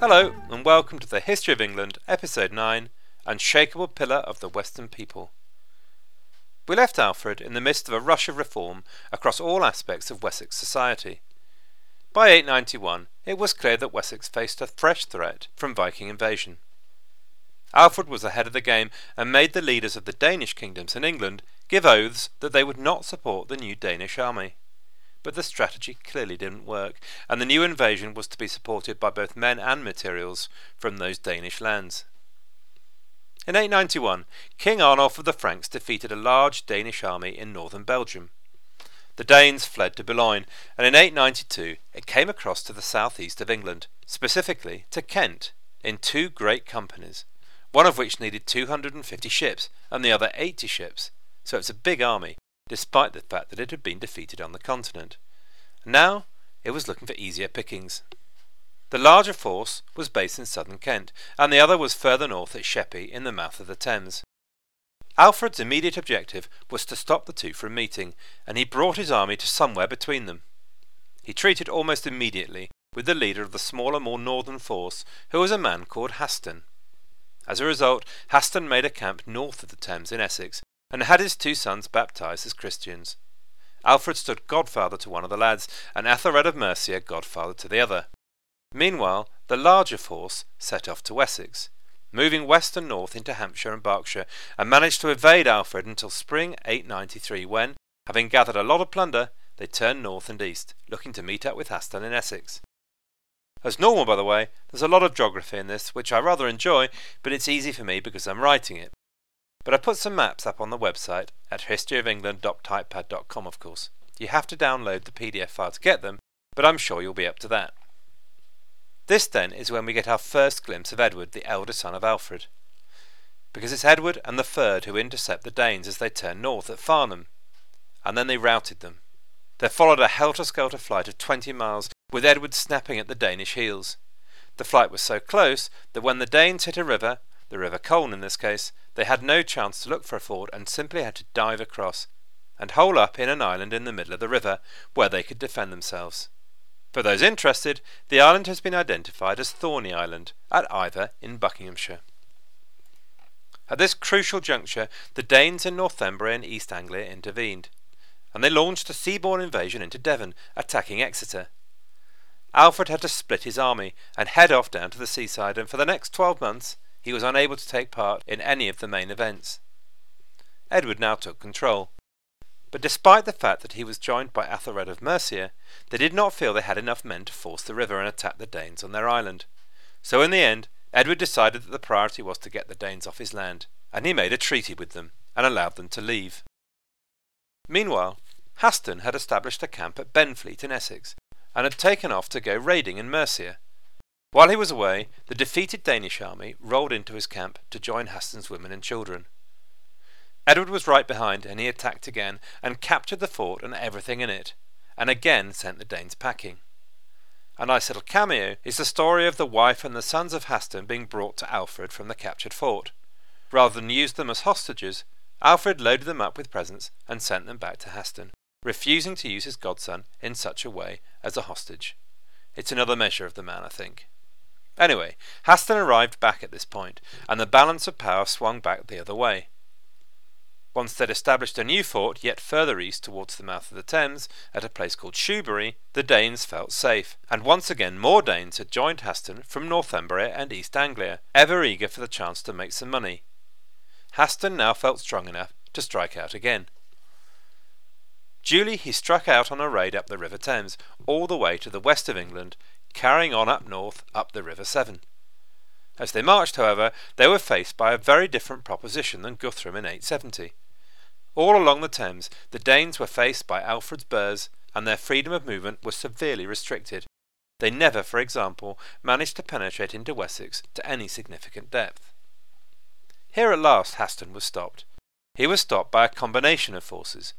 Hello, and welcome to the History of England, Episode 9 Unshakable Pillar of the Western People. We left Alfred in the midst of a rush of reform across all aspects of Wessex society. By 891, it was clear that Wessex faced a fresh threat from Viking invasion. Alfred was ahead of the game and made the leaders of the Danish kingdoms in England give oaths that they would not support the new Danish army. But the strategy clearly didn't work, and the new invasion was to be supported by both men and materials from those Danish lands. In 891, King Arnulf of the Franks defeated a large Danish army in northern Belgium. The Danes fled to Boulogne, and in 892 it came across to the southeast of England, specifically to Kent, in two great companies, one of which needed 250 ships and the other 80 ships, so it's a big army, despite the fact that it had been defeated on the continent. Now it was looking for easier pickings. The larger force was based in southern Kent, and the other was further north at Sheppey in the mouth of the Thames. Alfred's immediate objective was to stop the two from meeting, and he brought his army to somewhere between them. He treated almost immediately with the leader of the smaller, more northern force, who was a man called Haston. As a result, Haston made a camp north of the Thames in Essex and had his two sons baptized as Christians. Alfred stood godfather to one of the lads, and Athelred of Mercia godfather to the other. Meanwhile, the larger force set off to Wessex, moving west and north into Hampshire and Berkshire, and managed to evade Alfred until spring 893, when, having gathered a lot of plunder, they turned north and east, looking to meet up with Haston in Essex. As normal, by the way, there's a lot of geography in this, which I rather enjoy, but it's easy for me because I'm writing it. But I put some maps up on the website at historyofengland.typepad.com, of course. You have to download the PDF file to get them, but I'm sure you'll be up to that. This then is when we get our first glimpse of Edward, the elder son of Alfred. Because it's Edward and the Fyrd who intercept the Danes as they turn north at Farnham, and then they routed them. There followed a helter skelter flight of twenty miles, with Edward snapping at the Danish heels. The flight was so close that when the Danes hit a river, the River Colne in this case, they had no chance to look for a ford and simply had to dive across and hole up in an island in the middle of the river where they could defend themselves. For those interested, the island has been identified as Thorney Island at Iver in Buckinghamshire. At this crucial juncture, the Danes in Northumbria and East Anglia intervened, and they launched a seaborne invasion into Devon, attacking Exeter. Alfred had to split his army and head off down to the seaside, and for the next twelve months he was unable to take part in any of the main events. Edward now took control. But despite the fact that he was joined by Athelred of Mercia, they did not feel they had enough men to force the river and attack the Danes on their island. So in the end, Edward decided that the priority was to get the Danes off his land, and he made a treaty with them and allowed them to leave. Meanwhile, Haston had established a camp at Benfleet in Essex, and had taken off to go raiding in Mercia, while he was away, the defeated Danish army rolled into his camp to join Haston's women and children. Edward was right behind, and he attacked again, and captured the fort and everything in it, and again sent the Danes packing. A nice little cameo is the story of the wife and the sons of Haston being brought to Alfred from the captured fort. Rather than use them as hostages, Alfred loaded them up with presents and sent them back to Haston, refusing to use his godson in such a way as a hostage. It's another measure of the man, I think. Anyway, Haston arrived back at this point, and the balance of power swung back the other way. Once they'd established a new fort yet further east towards the mouth of the Thames, at a place called Shoebury, the Danes felt safe, and once again more Danes had joined Haston from Northumbria and East Anglia, ever eager for the chance to make some money. Haston now felt strong enough to strike out again. Duly he struck out on a raid up the River Thames, all the way to the west of England, carrying on up north up the River Severn. As they marched, however, they were faced by a very different proposition than Guthrum in 870. All along the Thames, the Danes were faced by Alfred's burghs, and their freedom of movement was severely restricted. They never, for example, managed to penetrate into Wessex to any significant depth. Here at last Haston was stopped. He was stopped by a combination of forces.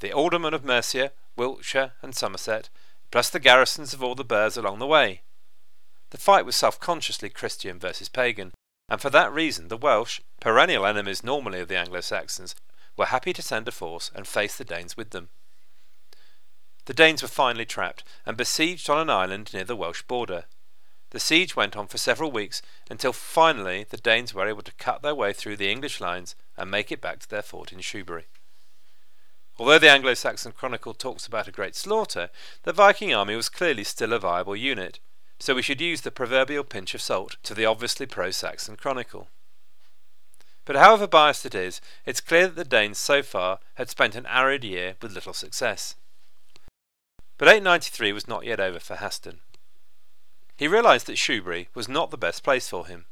The aldermen of Mercia, Wiltshire, and Somerset, plus the garrisons of all the burghs along the way. The fight was self consciously Christian versus pagan, and for that reason the Welsh, perennial enemies normally of the Anglo Saxons, were happy to send a force and face the Danes with them. The Danes were finally trapped and besieged on an island near the Welsh border. The siege went on for several weeks until finally the Danes were able to cut their way through the English lines and make it back to their fort in Shoebury. Although the Anglo Saxon Chronicle talks about a great slaughter, the Viking army was clearly still a viable unit, so we should use the proverbial pinch of salt to the obviously pro Saxon Chronicle. But however biased it is, it's clear that the Danes so far had spent an arid year with little success. But 893 was not yet over for Haston. He realised that Shoebury was not the best place for him.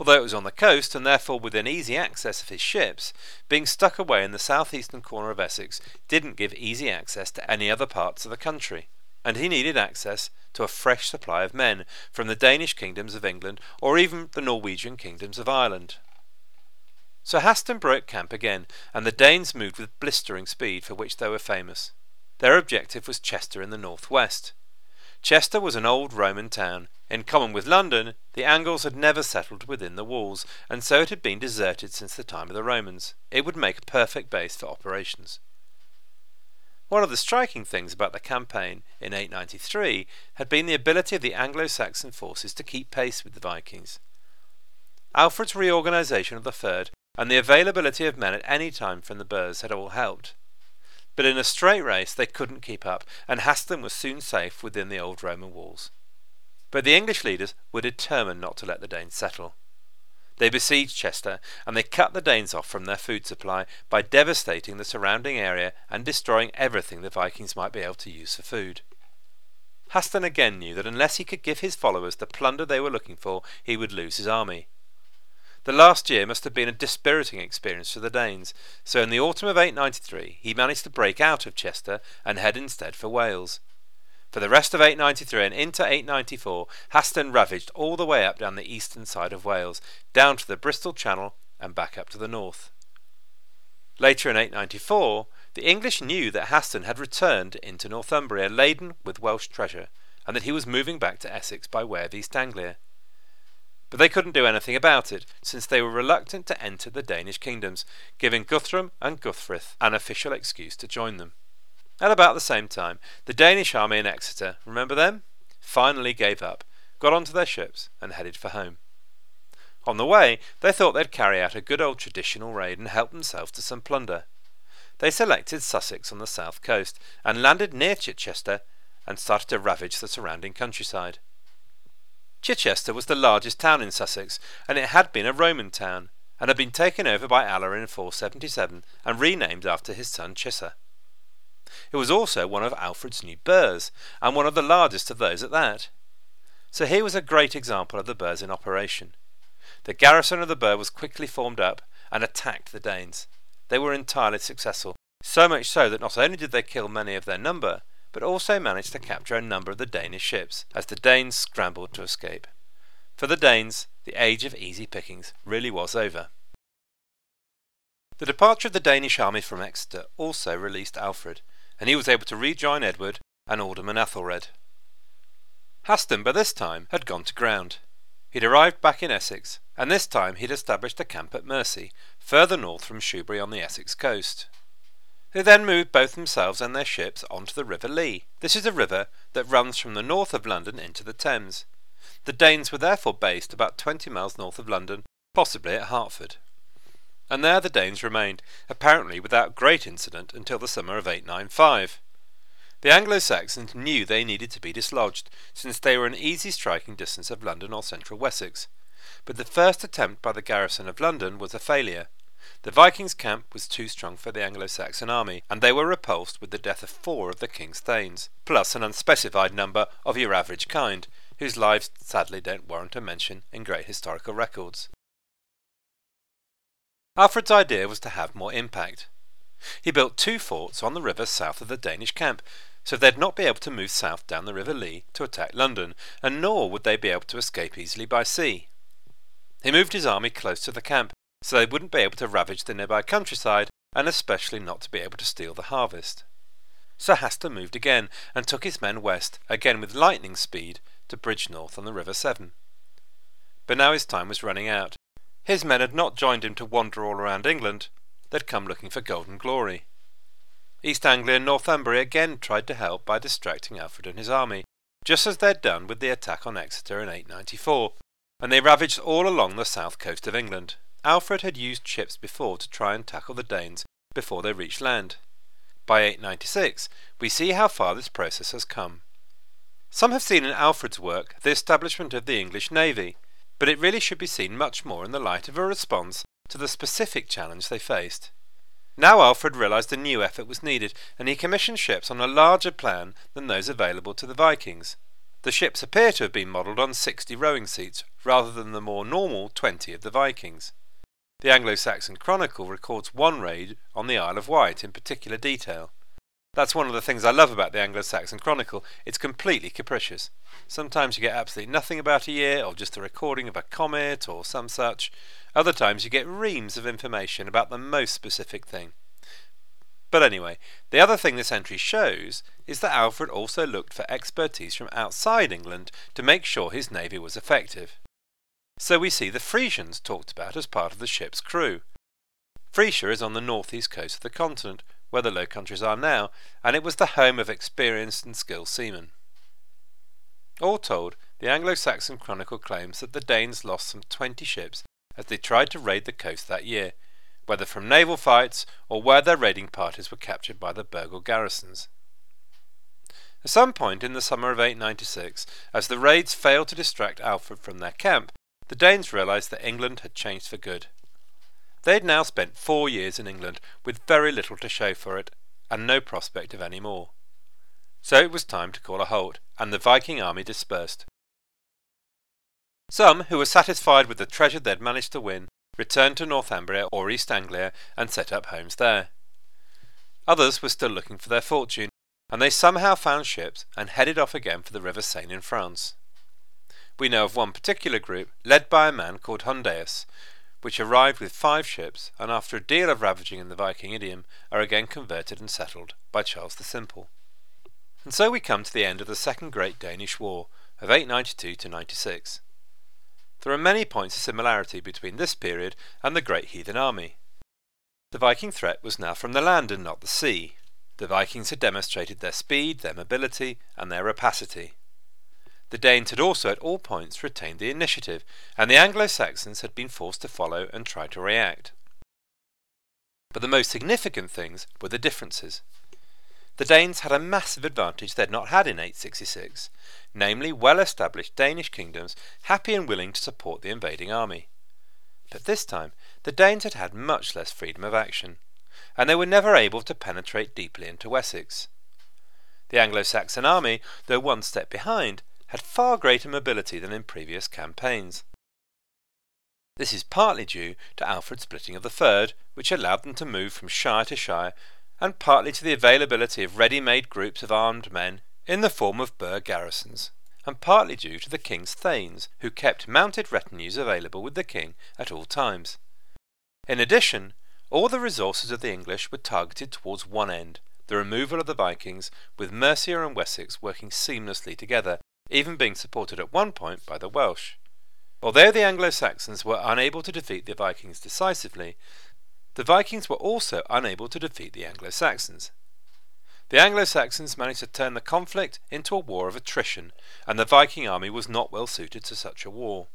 Although it was on the coast and therefore within easy access of his ships, being stuck away in the southeastern corner of Essex didn't give easy access to any other parts of the country, and he needed access to a fresh supply of men from the Danish kingdoms of England or even the Norwegian kingdoms of Ireland. So Haston broke camp again, and the Danes moved with blistering speed for which they were famous. Their objective was Chester in the northwest. Chester was an old Roman town. In common with London, the Angles had never settled within the walls, and so it had been deserted since the time of the Romans. It would make a perfect base for operations. One of the striking things about the campaign in 893 had been the ability of the Anglo Saxon forces to keep pace with the Vikings. Alfred's reorganisation of the Fyrd and the availability of men at any time from the burhs had all helped. But in a straight race they couldn't keep up, and Haston was soon safe within the old Roman walls. But the English leaders were determined not to let the Danes settle. They besieged Chester, and they cut the Danes off from their food supply by devastating the surrounding area and destroying everything the Vikings might be able to use for food. Haston again knew that unless he could give his followers the plunder they were looking for, he would lose his army. The last year must have been a dispiriting experience for the Danes, so in the autumn of 893 he managed to break out of Chester and head instead for Wales. For the rest of 893 and into 894, Haston ravaged all the way up down the eastern side of Wales, down to the Bristol Channel and back up to the north. Later in 894, the English knew that Haston had returned into Northumbria laden with Welsh treasure, and that he was moving back to Essex by way of East Anglia but they couldn't do anything about it, since they were reluctant to enter the Danish kingdoms, giving Guthrum and Guthfrith an official excuse to join them. At about the same time, the Danish army in Exeter, remember them? Finally gave up, got onto their ships, and headed for home. On the way, they thought they'd carry out a good old traditional raid and help themselves to some plunder. They selected Sussex on the south coast and landed near Chichester and started to ravage the surrounding countryside. Chichester was the largest town in Sussex, and it had been a Roman town, and had been taken over by Alarin in 477 and renamed after his son Chissa. It was also one of Alfred's new burhs, and one of the largest of those at that. So here was a great example of the burhs in operation. The garrison of the burh was quickly formed up and attacked the Danes. They were entirely successful, so much so that not only did they kill many of their number, but also managed to capture a number of the Danish ships as the Danes scrambled to escape. For the Danes, the age of easy pickings really was over. The departure of the Danish army from Exeter also released Alfred, and he was able to rejoin Edward and Alderman Athelred. Haston, by this time, had gone to ground. He'd arrived back in Essex, and this time he'd established a camp at Mersea, further north from Shoebury on the Essex coast who then moved both themselves and their ships onto the River Lee. This is a river that runs from the north of London into the Thames. The Danes were therefore based about 20 miles north of London, possibly at Hertford. And there the Danes remained, apparently without great incident until the summer of 895. The Anglo Saxons knew they needed to be dislodged, since they were an easy striking distance of London or central Wessex. But the first attempt by the garrison of London was a failure. The Vikings' camp was too strong for the Anglo Saxon army, and they were repulsed with the death of four of the king's thanes, plus an unspecified number of your average kind, whose lives sadly don't warrant a mention in great historical records. Alfred's idea was to have more impact. He built two forts on the river south of the Danish camp, so they'd not be able to move south down the River Lee to attack London, and nor would they be able to escape easily by sea. He moved his army close to the camp, so they wouldn't be able to ravage the nearby countryside, and especially not to be able to steal the harvest. So Haston moved again, and took his men west, again with lightning speed, to Bridgnorth on the River Severn. But now his time was running out. His men had not joined him to wander all around England, they'd come looking for golden glory. East Anglia and Northumbria again tried to help by distracting Alfred and his army, just as they'd done with the attack on Exeter in 894, and they ravaged all along the south coast of England. Alfred had used ships before to try and tackle the Danes before they reached land. By 896, we see how far this process has come. Some have seen in Alfred's work the establishment of the English navy, but it really should be seen much more in the light of a response to the specific challenge they faced. Now Alfred realised a new effort was needed, and he commissioned ships on a larger plan than those available to the Vikings. The ships appear to have been modelled on 60 rowing seats, rather than the more normal 20 of the Vikings. The Anglo Saxon Chronicle records one raid on the Isle of Wight in particular detail. That's one of the things I love about the Anglo Saxon Chronicle. It's completely capricious. Sometimes you get absolutely nothing about a year, or just a recording of a comet, or some such. Other times you get reams of information about the most specific thing. But anyway, the other thing this entry shows is that Alfred also looked for expertise from outside England to make sure his navy was effective. So we see the Frisians talked about as part of the ship's crew. Frisia is on the northeast coast of the continent, where the Low Countries are now, and it was the home of experienced and skilled seamen. All told, the Anglo Saxon Chronicle claims that the Danes lost some 20 ships as they tried to raid the coast that year, whether from naval fights or where their raiding parties were captured by the Burghal garrisons. At some point in the summer of 896, as the raids failed to distract Alfred from their camp, the Danes realised that England had changed for good. They had now spent four years in England with very little to show for it, and no prospect of any more. So it was time to call a halt, and the Viking army dispersed. Some, who were satisfied with the treasure they'd managed to win, returned to Northumbria or East Anglia and set up homes there. Others were still looking for their fortune, and they somehow found ships and headed off again for the River Seine in France. We know of one particular group, led by a man called Hondaeus, which arrived with five ships, and after a deal of ravaging in the Viking idiom, are again converted and settled by Charles the Simple. And so we come to the end of the Second Great Danish War of 892 to 96. There are many points of similarity between this period and the Great Heathen Army. The Viking threat was now from the land and not the sea. The Vikings had demonstrated their speed, their mobility, and their rapacity. The Danes had also at all points retained the initiative, and the Anglo Saxons had been forced to follow and try to react. But the most significant things were the differences. The Danes had a massive advantage they had not had in 866, namely well established Danish kingdoms happy and willing to support the invading army. But this time the Danes had had much less freedom of action, and they were never able to penetrate deeply into Wessex. The Anglo Saxon army, though one step behind, had far greater mobility than in previous campaigns. This is partly due to Alfred's splitting of the Fyrd, which allowed them to move from shire to shire, and partly to the availability of ready-made groups of armed men in the form of burgh garrisons, and partly due to the king's thanes, who kept mounted retinues available with the king at all times. In addition, all the resources of the English were targeted towards one end, the removal of the Vikings, with Mercia and Wessex working seamlessly together even being supported at one point by the Welsh. Although the Anglo Saxons were unable to defeat the Vikings decisively, the Vikings were also unable to defeat the Anglo Saxons. The Anglo Saxons managed to turn the conflict into a war of attrition, and the Viking army was not well suited to such a war.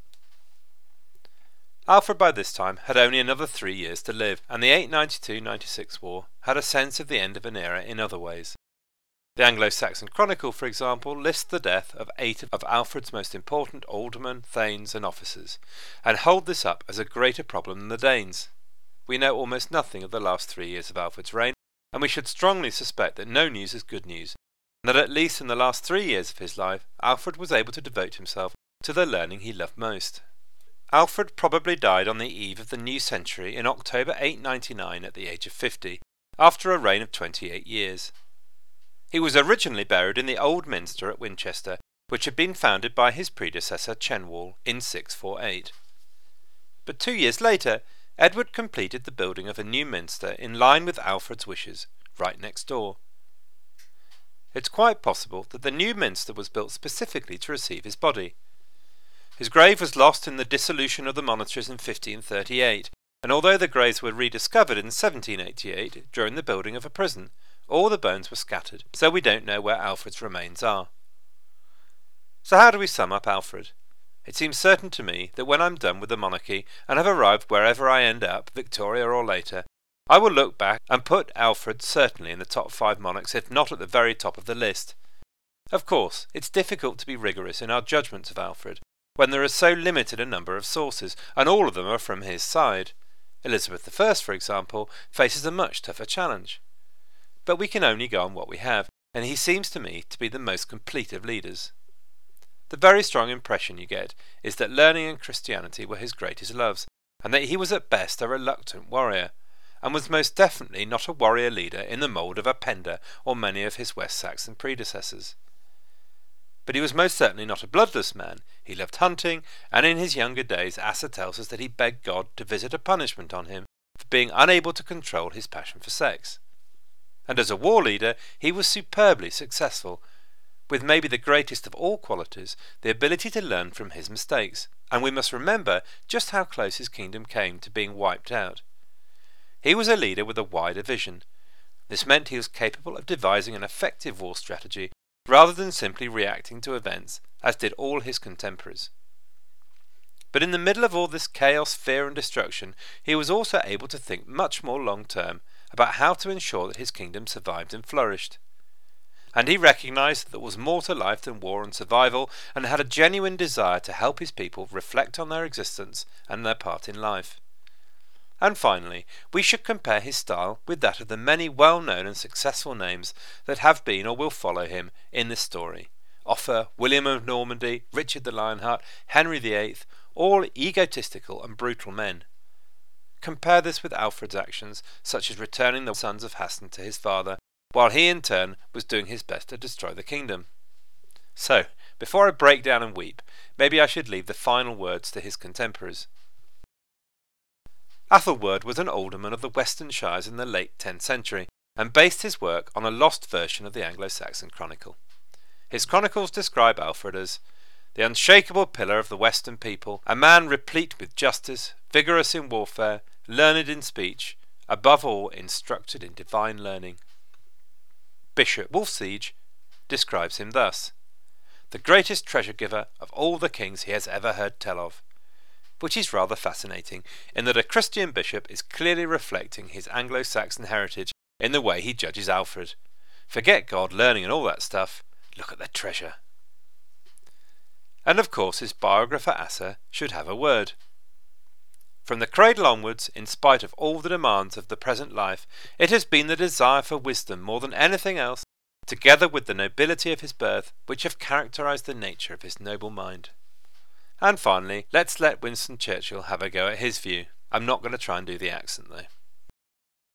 Alfred by this time had only another three years to live, and the 892 96 war had a sense of the end of an era in other ways. The Anglo Saxon Chronicle, for example, lists the death of eight of Alfred's most important aldermen, thanes, and officers, and hold this up as a greater problem than the Danes. We know almost nothing of the last three years of Alfred's reign, and we should strongly suspect that no news is good news, and that at least in the last three years of his life, Alfred was able to devote himself to the learning he loved most. Alfred probably died on the eve of the new century in October 899 at the age of 50, after a reign of 28 years. He was originally buried in the Old Minster at Winchester, which had been founded by his predecessor Cenwalh in 648. But two years later, Edward completed the building of a new minster in line with Alfred's wishes, right next door. It's quite possible that the new minster was built specifically to receive his body. His grave was lost in the dissolution of the monasteries in 1538, and although the graves were rediscovered in 1788 during the building of a prison, all the bones were scattered, so we don't know where Alfred's remains are. So, how do we sum up Alfred? It seems certain to me that when I'm done with the monarchy and have arrived wherever I end up, Victoria or later, I will look back and put Alfred certainly in the top five monarchs, if not at the very top of the list. Of course, it's difficult to be rigorous in our judgments of Alfred when there is so limited a number of sources, and all of them are from his side. Elizabeth I, for example, faces a much tougher challenge. But we can only go on what we have, and he seems to me to be the most complete of leaders. The very strong impression you get is that learning and Christianity were his greatest loves, and that he was at best a reluctant warrior, and was most definitely not a warrior leader in the mould of a Penda or many of his West Saxon predecessors. But he was most certainly not a bloodless man. He loved hunting, and in his younger days Asser tells us that he begged God to visit a punishment on him for being unable to control his passion for sex. And as a war leader, he was superbly successful, with maybe the greatest of all qualities, the ability to learn from his mistakes. And we must remember just how close his kingdom came to being wiped out. He was a leader with a wider vision. This meant he was capable of devising an effective war strategy rather than simply reacting to events, as did all his contemporaries. But in the middle of all this chaos, fear, and destruction, he was also able to think much more long term about how to ensure that his kingdom survived and flourished. And he recognized that there was more to life than war and survival, and had a genuine desire to help his people reflect on their existence and their part in life. And finally, we should compare his style with that of the many well known and successful names that have been or will follow him in this story. Offa, William of Normandy, Richard the Lionheart, Henry VIII, all egotistical and brutal men. Compare this with Alfred's actions, such as returning the sons of Haston to his father, while he in turn was doing his best to destroy the kingdom. So, before I break down and weep, maybe I should leave the final words to his contemporaries. Athelwold was an alderman of the Western Shires in the late 10th century, and based his work on a lost version of the Anglo Saxon Chronicle. His chronicles describe Alfred as the unshakable pillar of the Western people, a man replete with justice, vigorous in warfare, learned in speech, above all instructed in divine learning. Bishop Wulfsige describes him thus the greatest treasure giver of all the kings he has ever heard tell of, which is rather fascinating in that a Christian bishop is clearly reflecting his Anglo Saxon heritage in the way he judges Alfred. Forget God, learning, and all that stuff. Look at the treasure. And of course, his biographer Asser should have a word. From the cradle onwards, in spite of all the demands of the present life, it has been the desire for wisdom more than anything else, together with the nobility of his birth, which have characterized the nature of his noble mind. And finally, let's let Winston Churchill have a go at his view. I'm not going to try and do the accent though.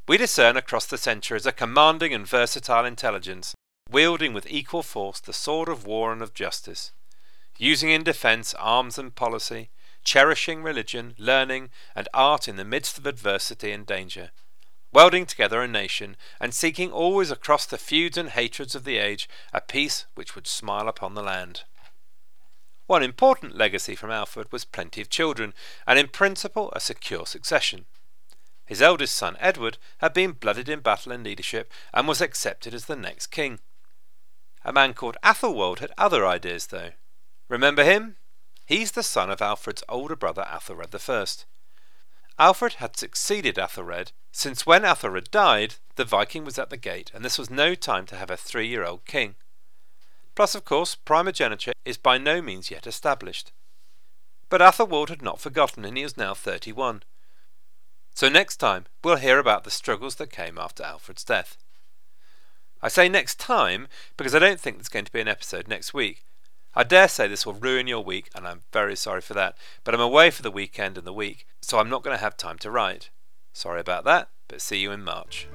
We discern across the centuries a commanding and versatile intelligence, wielding with equal force the sword of war and of justice, using in defence arms and policy, cherishing religion, learning, and art in the midst of adversity and danger, welding together a nation, and seeking always across the feuds and hatreds of the age a peace which would smile upon the land. One important legacy from Alfred was plenty of children, and in principle a secure succession. His eldest son, Edward, had been blooded in battle and leadership, and was accepted as the next king. A man called Athelwold had other ideas, though. Remember him? He's the son of Alfred's older brother Athelred I. Alfred had succeeded Athelred, since when Athelred died, the Viking was at the gate, and this was no time to have a three year old king. Plus, of course, primogeniture is by no means yet established. But Athelwold had not forgotten, and he is now 31. So next time, we'll hear about the struggles that came after Alfred's death. I say next time because I don't think there's going to be an episode next week. I dare say this will ruin your week, and I'm very sorry for that, but I'm away for the weekend and the week, so I'm not going to have time to write. Sorry about that, but see you in March.